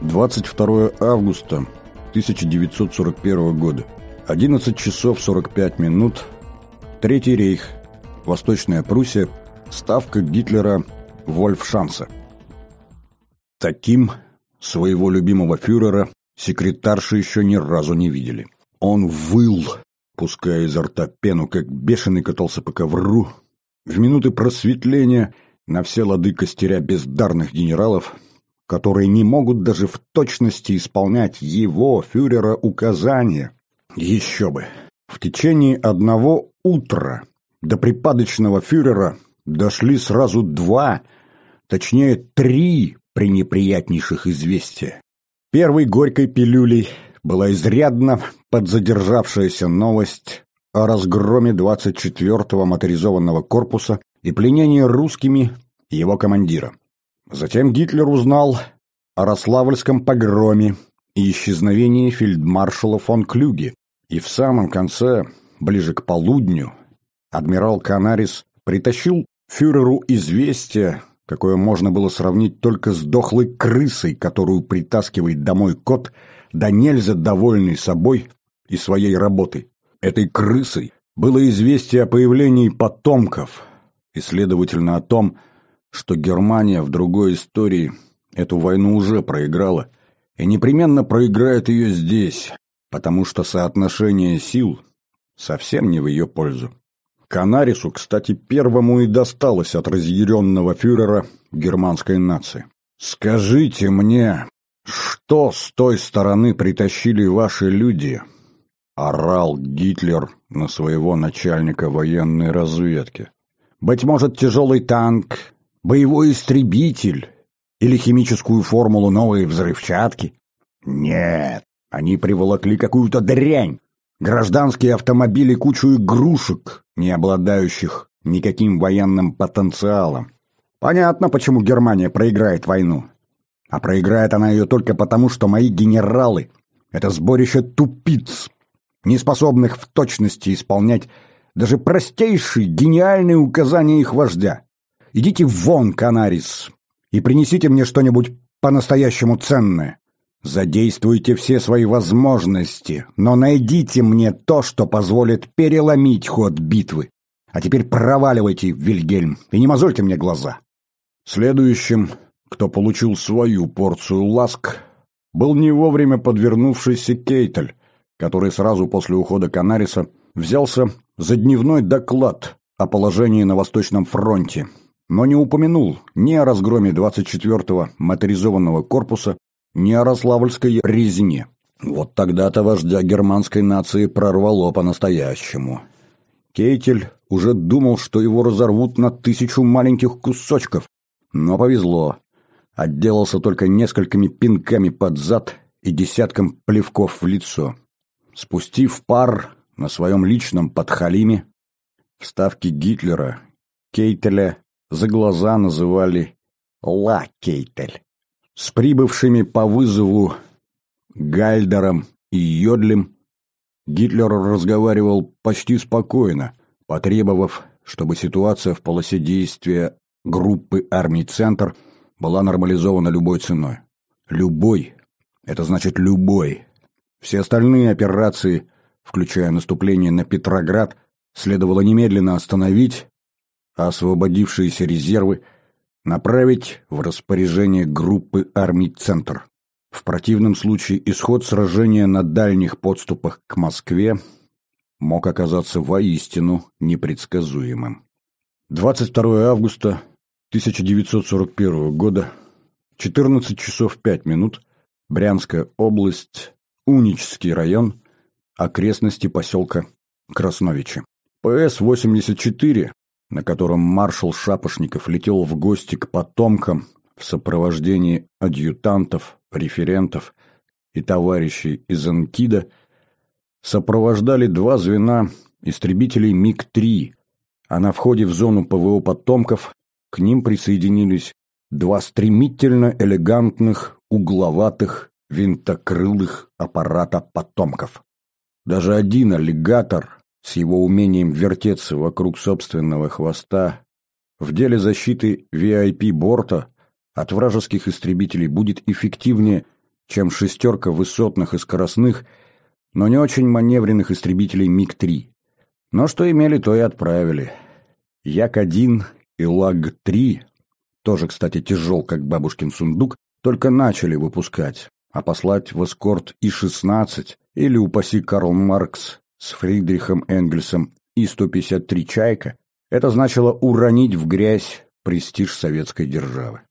22 августа 1941 года. 11 часов 45 минут. Третий рейх. Восточная Пруссия. Ставка Гитлера Вольфшанса. Таким своего любимого фюрера секретарши еще ни разу не видели. Он выл, пуская изо рта пену, как бешеный катался по ковру. В минуты просветления на все лады костеря бездарных генералов, которые не могут даже в точности исполнять его, фюрера, указания. Еще бы! В течение одного утра до припадочного фюрера дошли сразу два, точнее три пренеприятнейших известия. Первой горькой пилюлей была изрядно подзадержавшаяся новость о разгроме 24-го моторизованного корпуса и пленении русскими его командира. Затем Гитлер узнал о Рославльском погроме и исчезновении фельдмаршала фон Клюге. И в самом конце, ближе к полудню, адмирал Канарис притащил фюреру известие, какое можно было сравнить только с дохлой крысой, которую притаскивает домой кот, да нельзя довольный собой и своей работой. Этой крысой было известие о появлении потомков, и, следовательно, о том, что Германия в другой истории эту войну уже проиграла и непременно проиграет ее здесь, потому что соотношение сил совсем не в ее пользу. Канарису, кстати, первому и досталось от разъяренного фюрера германской нации. «Скажите мне, что с той стороны притащили ваши люди?» — орал Гитлер на своего начальника военной разведки. «Быть может, тяжелый танк, боевой истребитель или химическую формулу новой взрывчатки? Нет, они приволокли какую-то дрянь, гражданские автомобили кучу игрушек, не обладающих никаким военным потенциалом. Понятно, почему Германия проиграет войну. А проиграет она ее только потому, что мои генералы — это сборище тупиц, не способных в точности исполнять даже простейшие гениальные указания их вождя. Идите вон, Канарис, и принесите мне что-нибудь по-настоящему ценное. Задействуйте все свои возможности, но найдите мне то, что позволит переломить ход битвы. А теперь проваливайте, Вильгельм, и не мозольте мне глаза. Следующим, кто получил свою порцию ласк, был не вовремя подвернувшийся Кейтель, который сразу после ухода Канариса взялся за дневной доклад о положении на Восточном фронте, но не упомянул ни о разгроме 24-го моторизованного корпуса, ни о Рославльской резне. Вот тогда-то вождя германской нации прорвало по-настоящему. Кейтель уже думал, что его разорвут на тысячу маленьких кусочков, но повезло. Отделался только несколькими пинками под зад и десятком плевков в лицо. Спустив пар на своем личном подхалиме, вставки Гитлера, Кейтеля за глаза называли «Ла Кейтель». С прибывшими по вызову Гальдером и Йодлем Гитлер разговаривал почти спокойно, потребовав, чтобы ситуация в полосе действия группы армий «Центр» была нормализована любой ценой. Любой – это значит любой. Все остальные операции, включая наступление на Петроград, следовало немедленно остановить а освободившиеся резервы направить в распоряжение группы армий «Центр». В противном случае исход сражения на дальних подступах к Москве мог оказаться воистину непредсказуемым. 22 августа 1941 года, 14 часов 5 минут, Брянская область, Унический район, окрестности поселка Красновичи. ПС-84 на котором маршал Шапошников летел в гости к потомкам в сопровождении адъютантов, референтов и товарищей из Анкида, сопровождали два звена истребителей МиГ-3, а на входе в зону ПВО потомков к ним присоединились два стремительно элегантных, угловатых, винтокрылых аппарата потомков. Даже один аллигатор, с его умением вертеться вокруг собственного хвоста, в деле защиты VIP-борта от вражеских истребителей будет эффективнее чем шестерка высотных и скоростных, но не очень маневренных истребителей МиГ-3. Но что имели, то и отправили. Як-1 и Лаг-3, тоже, кстати, тяжел, как бабушкин сундук, только начали выпускать, а послать в эскорт И-16 или, упаси Карл Маркс с Фридрихом Энгельсом И-153 «Чайка» это значило уронить в грязь престиж советской державы.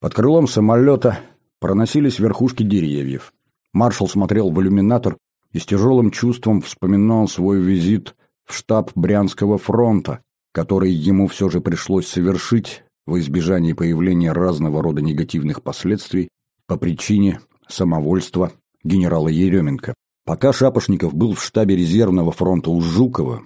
Под крылом самолета проносились верхушки деревьев. Маршал смотрел в иллюминатор и с тяжелым чувством вспоминал свой визит в штаб Брянского фронта, который ему все же пришлось совершить во избежание появления разного рода негативных последствий по причине самовольства генерала Еременко. Пока Шапошников был в штабе резервного фронта у Жукова,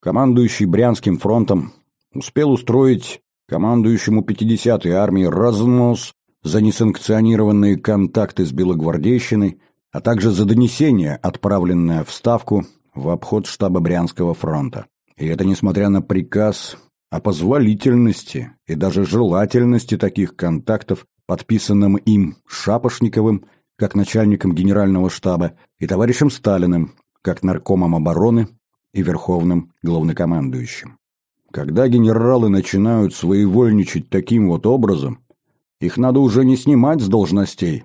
командующий Брянским фронтом успел устроить командующему 50-й армией разнос за несанкционированные контакты с белогвардейщиной, а также за донесение, отправленное в Ставку в обход штаба Брянского фронта. И это несмотря на приказ о позволительности и даже желательности таких контактов, подписанным им Шапошниковым, как начальником генерального штаба, и товарищем Сталиным, как наркомом обороны и верховным главнокомандующим. Когда генералы начинают своевольничать таким вот образом, их надо уже не снимать с должностей,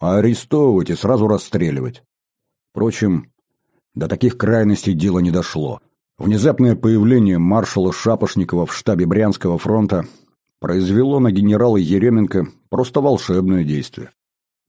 а арестовывать и сразу расстреливать. Впрочем, до таких крайностей дело не дошло. Внезапное появление маршала Шапошникова в штабе Брянского фронта произвело на генерала Еременко просто волшебное действие.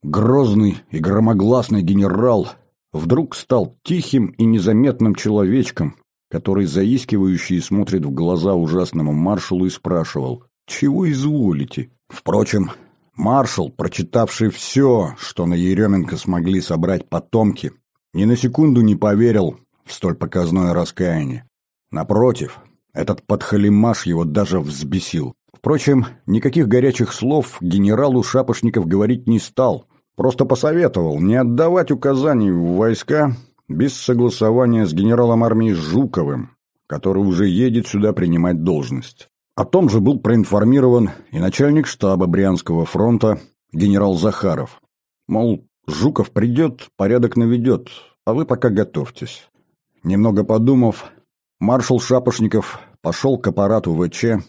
Грозный и громогласный генерал вдруг стал тихим и незаметным человечком, который заискивающий смотрит в глаза ужасному маршалу и спрашивал «Чего изволите?». Впрочем, маршал, прочитавший все, что на Еременко смогли собрать потомки, ни на секунду не поверил в столь показное раскаяние. Напротив, этот подхалимаш его даже взбесил. Впрочем, никаких горячих слов генералу Шапошников говорить не стал, просто посоветовал не отдавать указаний в войска без согласования с генералом армии Жуковым, который уже едет сюда принимать должность. О том же был проинформирован и начальник штаба Брянского фронта генерал Захаров. Мол, Жуков придет, порядок наведет, а вы пока готовьтесь. Немного подумав, маршал Шапошников пошел к аппарату ВЧ,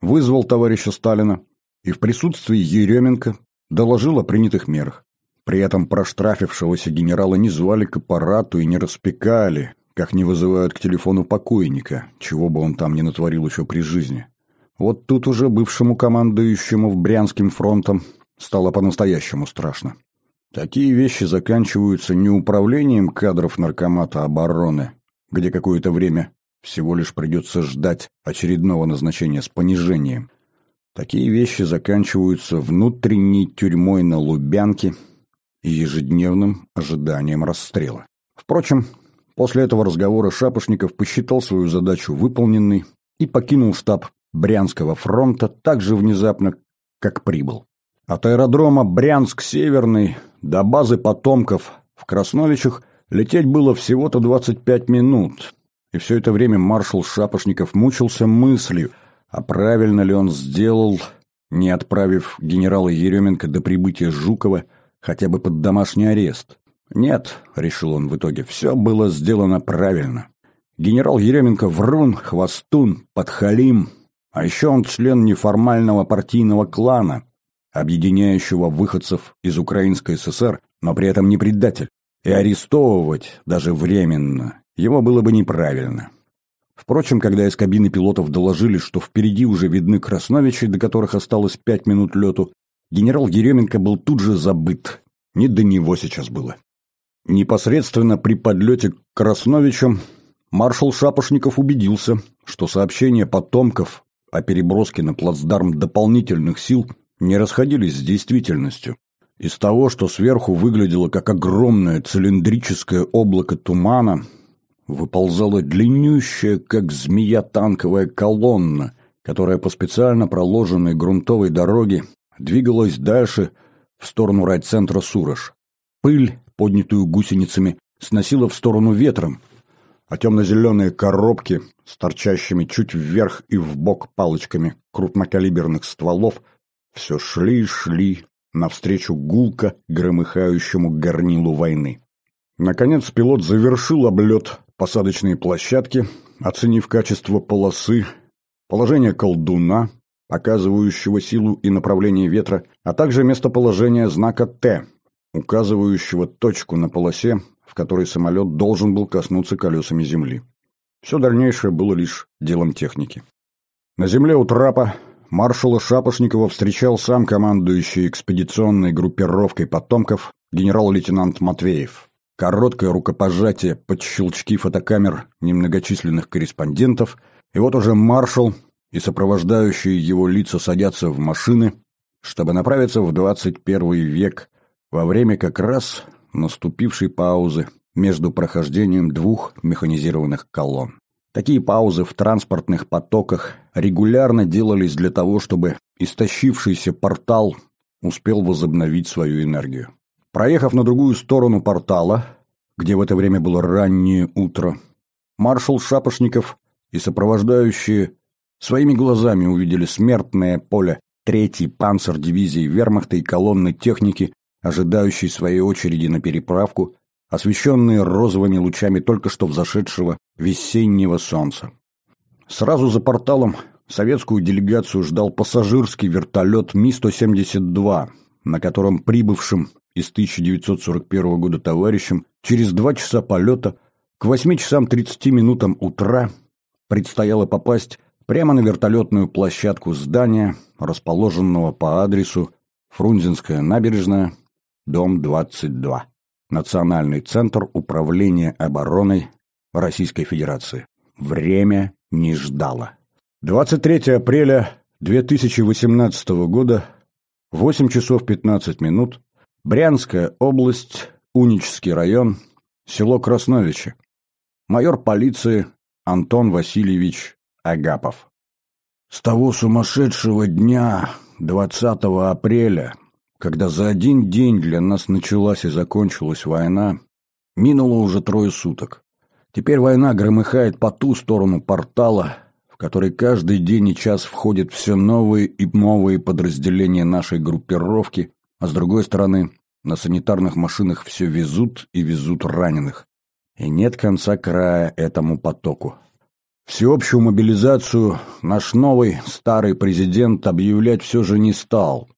вызвал товарища Сталина и в присутствии Еременко доложил о принятых мерах. При этом проштрафившегося генерала не звали к аппарату и не распекали, как не вызывают к телефону покойника, чего бы он там не натворил еще при жизни. Вот тут уже бывшему командующему в Брянским фронтом стало по-настоящему страшно. Такие вещи заканчиваются не управлением кадров наркомата обороны, где какое-то время всего лишь придется ждать очередного назначения с понижением. Такие вещи заканчиваются внутренней тюрьмой на Лубянке – и ежедневным ожиданием расстрела. Впрочем, после этого разговора Шапошников посчитал свою задачу выполненной и покинул штаб Брянского фронта так же внезапно, как прибыл. От аэродрома Брянск-Северный до базы потомков в Красновичах лететь было всего-то 25 минут, и все это время маршал Шапошников мучился мыслью, а правильно ли он сделал, не отправив генерала Еременко до прибытия Жукова хотя бы под домашний арест. Нет, решил он в итоге, все было сделано правильно. Генерал Еременко врун, хвостун, подхалим, а еще он член неформального партийного клана, объединяющего выходцев из Украинской ССР, но при этом не предатель. И арестовывать, даже временно, его было бы неправильно. Впрочем, когда из кабины пилотов доложили, что впереди уже видны Красновичи, до которых осталось пять минут лету, генерал Еременко был тут же забыт. Не до него сейчас было. Непосредственно при подлете к Красновичу маршал Шапошников убедился, что сообщения потомков о переброске на плацдарм дополнительных сил не расходились с действительностью. Из того, что сверху выглядело как огромное цилиндрическое облако тумана, выползала длиннющая, как змея, танковая колонна, которая по специально проложенной грунтовой дороге двигалась дальше в сторону райцентра Сурож. Пыль, поднятую гусеницами, сносила в сторону ветром, а темно-зеленые коробки с торчащими чуть вверх и вбок палочками крупнокалиберных стволов все шли и шли навстречу гулко громыхающему горнилу войны. Наконец пилот завершил облет посадочной площадки, оценив качество полосы, положение колдуна, показывающего силу и направление ветра, а также местоположение знака «Т», указывающего точку на полосе, в которой самолет должен был коснуться колесами земли. Все дальнейшее было лишь делом техники. На земле у трапа маршала Шапошникова встречал сам командующий экспедиционной группировкой потомков генерал-лейтенант Матвеев. Короткое рукопожатие под щелчки фотокамер немногочисленных корреспондентов, и вот уже маршал и сопровождающие его лица садятся в машины, чтобы направиться в 21 век во время как раз наступившей паузы между прохождением двух механизированных колонн. Такие паузы в транспортных потоках регулярно делались для того, чтобы истощившийся портал успел возобновить свою энергию. Проехав на другую сторону портала, где в это время было раннее утро, маршал Шапошников и сопровождающие своими глазами увидели смертное поле третьей панцер-дивизии вермахта и колонны техники, ожидающей своей очереди на переправку, освещенные розовыми лучами только что взошедшего весеннего солнца. Сразу за порталом советскую делегацию ждал пассажирский вертолет Ми-172, на котором прибывшим из 1941 года товарищем, через два часа полета к 8 часам 30 минутам утра предстояло попасть прямо на вертолетную площадку здания, расположенного по адресу Фрунзенская набережная, дом 22. Национальный центр управления обороной Российской Федерации. Время не ждало. 23 апреля 2018 года, 8 часов 15 минут, Брянская область, Унический район, село Красновичи. Майор полиции Антон Васильевич Агапов. С того сумасшедшего дня, 20 апреля, когда за один день для нас началась и закончилась война, минуло уже трое суток. Теперь война громыхает по ту сторону портала, в который каждый день и час входят все новые и новые подразделения нашей группировки, а с другой стороны, на санитарных машинах все везут и везут раненых. И нет конца края этому потоку. Всеобщую мобилизацию наш новый старый президент объявлять все же не стал.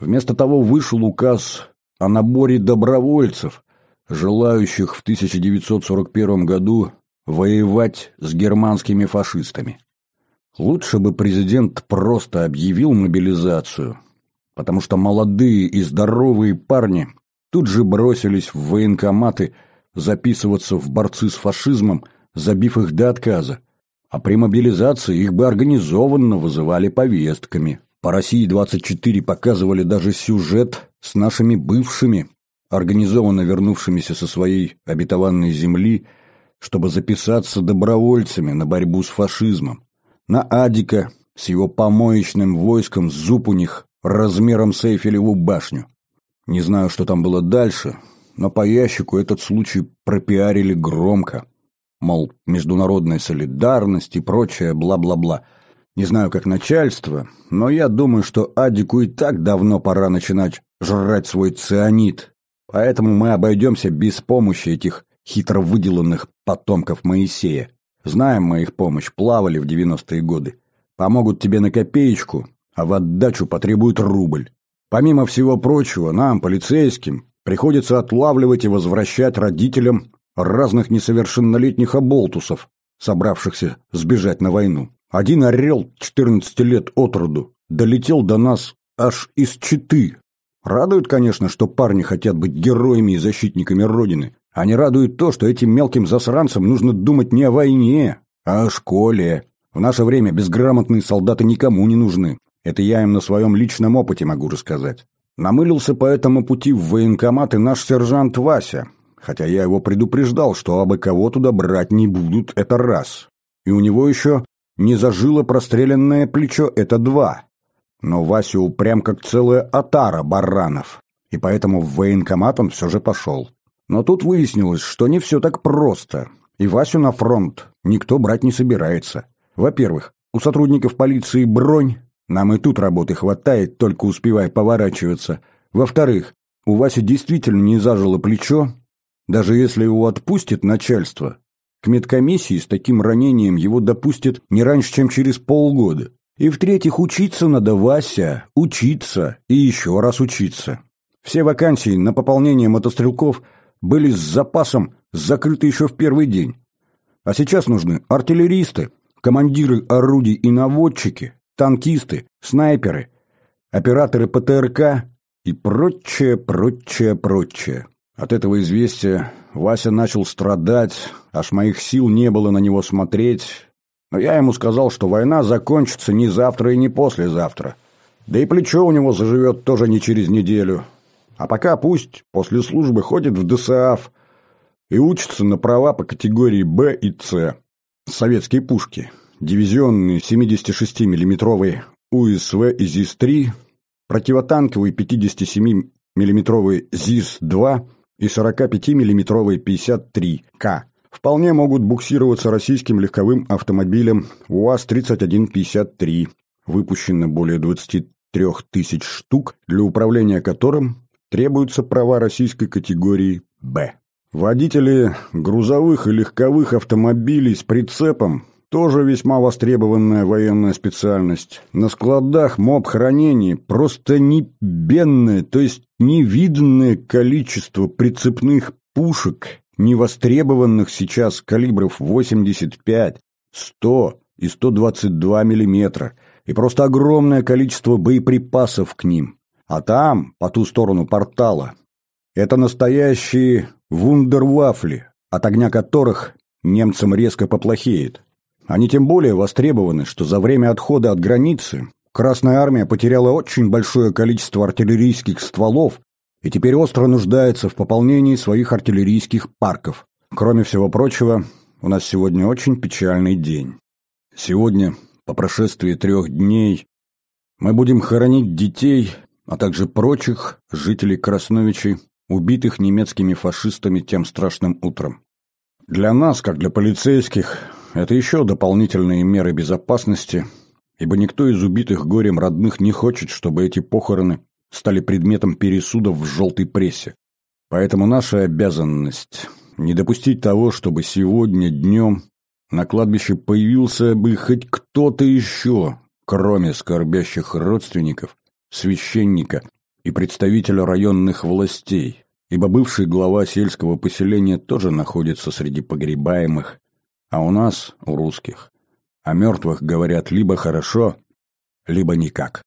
Вместо того вышел указ о наборе добровольцев, желающих в 1941 году воевать с германскими фашистами. Лучше бы президент просто объявил мобилизацию, потому что молодые и здоровые парни тут же бросились в военкоматы записываться в борцы с фашизмом, забив их до отказа. А при мобилизации их бы организованно вызывали повестками. По России-24 показывали даже сюжет с нашими бывшими, организованно вернувшимися со своей обетованной земли, чтобы записаться добровольцами на борьбу с фашизмом. На Адика с его помоечным войском зуб у них размером с Эйфелеву башню. Не знаю, что там было дальше, но по ящику этот случай пропиарили громко. Мол, международная солидарность и прочее бла-бла-бла. Не знаю, как начальство, но я думаю, что Адику и так давно пора начинать жрать свой цианид. Поэтому мы обойдемся без помощи этих хитро выделанных потомков Моисея. Знаем мы их помощь, плавали в 90-е годы. Помогут тебе на копеечку, а в отдачу потребуют рубль. Помимо всего прочего, нам, полицейским, приходится отлавливать и возвращать родителям разных несовершеннолетних оболтусов, собравшихся сбежать на войну. Один орел 14 лет от роду долетел до нас аж из Читы. Радует, конечно, что парни хотят быть героями и защитниками Родины, не радует то, что этим мелким засранцам нужно думать не о войне, а о школе. В наше время безграмотные солдаты никому не нужны. Это я им на своем личном опыте могу рассказать. Намылился по этому пути в военкомат и наш сержант Вася, хотя я его предупреждал, что абы кого туда брать не будут, это раз. И у него еще не зажило простреленное плечо, это два. Но Вася упрям как целая отара баранов, и поэтому в военкомат он все же пошел. Но тут выяснилось, что не все так просто, и Васю на фронт никто брать не собирается. Во-первых, у сотрудников полиции бронь, нам и тут работы хватает, только успевай поворачиваться. Во-вторых, у Васи действительно не зажило плечо, даже если его отпустит начальство. К медкомиссии с таким ранением его допустят не раньше, чем через полгода. И в-третьих, учиться надо, Вася, учиться и еще раз учиться. Все вакансии на пополнение мотострелков были с запасом закрыты еще в первый день. А сейчас нужны артиллеристы, командиры орудий и наводчики, танкисты, снайперы, операторы ПТРК и прочее, прочее, прочее. От этого известия Вася начал страдать, аж моих сил не было на него смотреть, но я ему сказал, что война закончится не завтра и не послезавтра. Да и плечо у него заживет тоже не через неделю. А пока пусть после службы ходит в ДСАФ и учится на права по категории Б и С. Советские пушки. Дивизионные 76 миллиметровые УСВ и ЗИС-3, противотанковые 57 миллиметровые ЗИС-2 и 45 миллиметровые 53К вполне могут буксироваться российским легковым автомобилем УАЗ-3153, выпущено более 23 тысяч штук, для управления которым требуются права российской категории «Б». Водители грузовых и легковых автомобилей с прицепом тоже весьма востребованная военная специальность. На складах моб хранения просто небенное, то есть невиданное количество прицепных пушек, невостребованных сейчас калибров 85, 100 и 122 миллиметра, и просто огромное количество боеприпасов к ним. А там, по ту сторону портала, это настоящие вундервафли, от огня которых немцам резко поплохеет. Они тем более востребованы, что за время отхода от границы Красная Армия потеряла очень большое количество артиллерийских стволов и теперь остро нуждается в пополнении своих артиллерийских парков. Кроме всего прочего, у нас сегодня очень печальный день. Сегодня, по прошествии трех дней, мы будем хоронить детей а также прочих жителей Красновичей, убитых немецкими фашистами тем страшным утром. Для нас, как для полицейских, это еще дополнительные меры безопасности, ибо никто из убитых горем родных не хочет, чтобы эти похороны стали предметом пересудов в желтой прессе. Поэтому наша обязанность – не допустить того, чтобы сегодня днем на кладбище появился бы хоть кто-то еще, кроме скорбящих родственников, священника и представителя районных властей, ибо бывший глава сельского поселения тоже находится среди погребаемых, а у нас, у русских, о мертвых говорят либо хорошо, либо никак.